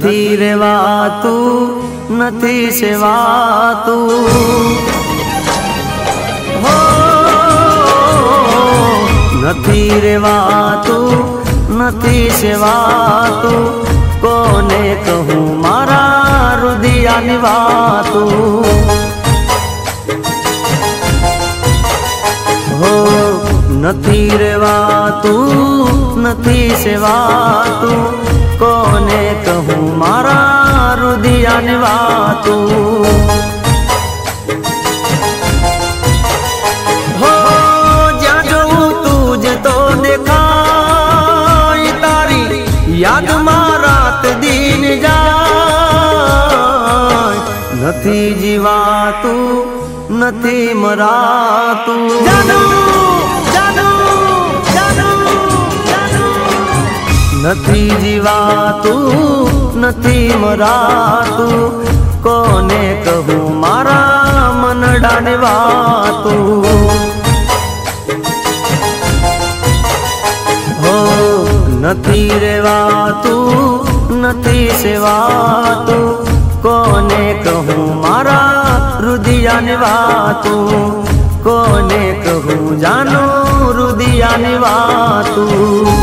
નથી રેવાતું, નથી સેવાતું. હો, નથી રેવાતું, નથી સેવાતું. કોને કહું મારા રુદિયાની વાતું નથી રેવાતું, નથી સેવાતું. કોને કહું મારા રુદિયાની વાતું? હો, જ્યાં જોઉં તું જ તો દેખાય તારી યાદમાં રાત દિન નથી જીવાતું, નથી મરાતું. નથી જીવાતું, નથી મરાતું. કોને કહું મારા મનડાને વાતું? હો, નથી રેવાતું, નથી સેવાતું. કોને કહું મારા રુદિયાને વાતું? કોને કહું જાનું રુદિયાને વાતું?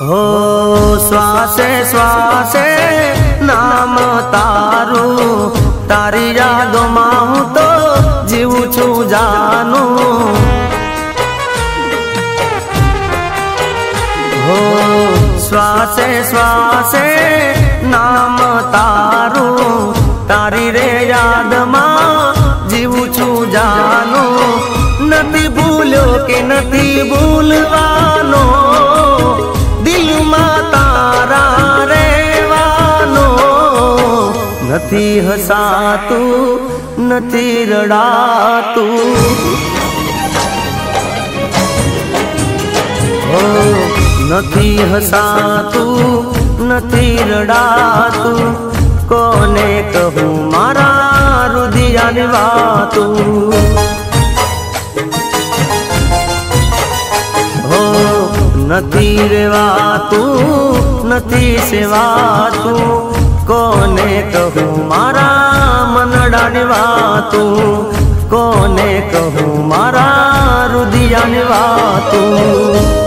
હો, શ્વાસે શ્વાસે, નામ તારું. તારી યાદોમાં હું તો જીવું છું જાનું. હો, શ્વાસે શ્વાસે, નામ તારું. તારી રે યાદમાં જીવું છું જાનું. નથી ભૂલ્યો કે નથી ભૂલવાનો નથી હસાતું, નથી રડાતું. નથી હસાતું, નથી રડાતું. કોને કહું મારા રુદિયાની વાતું? હો, નથી રેવાતું, નથી સેવાતું. કોને કહું મારા મનડાની વાતું? કોને કહું મારા રુદિયાની વાતું?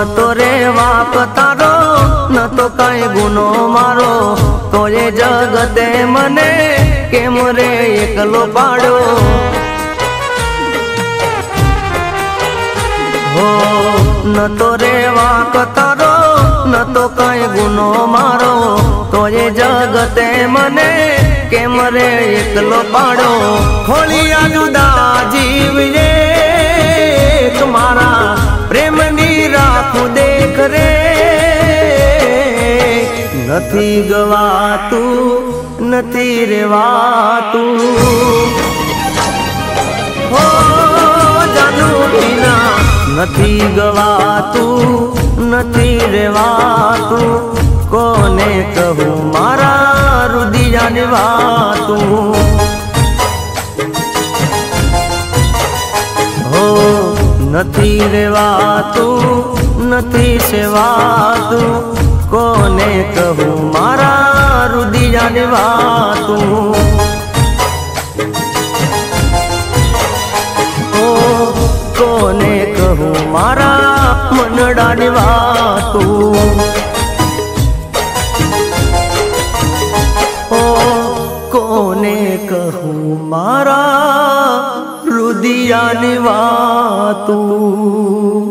ન તો રે વાપ તારો ન તો કઈ ગુનો મારો. તો એ જગતે મને કેમ રે એકલો પાડો ન તો રે વાક તારો ન તો કઈ ગુનો મારો. તો એ જગતે મને કેમ રે એકલો પાડો ખોલિયા જુદા જીવજે નથી ગવાતું, નથી રેવાતું. હો જાનુ વિના નથી ગવાતું, નથી રેવાતું. કોને કહું મારા રુદિયાની વાતું? હો, નથી રેવાતું, નથી સેવાતું. કોને કહું? મારા રુદિયાની વાતું. ઓ, કોને કહું? મારા મનડાની વાતું. ઓ, કોને કહું? મારા રુદિયાની વાતું.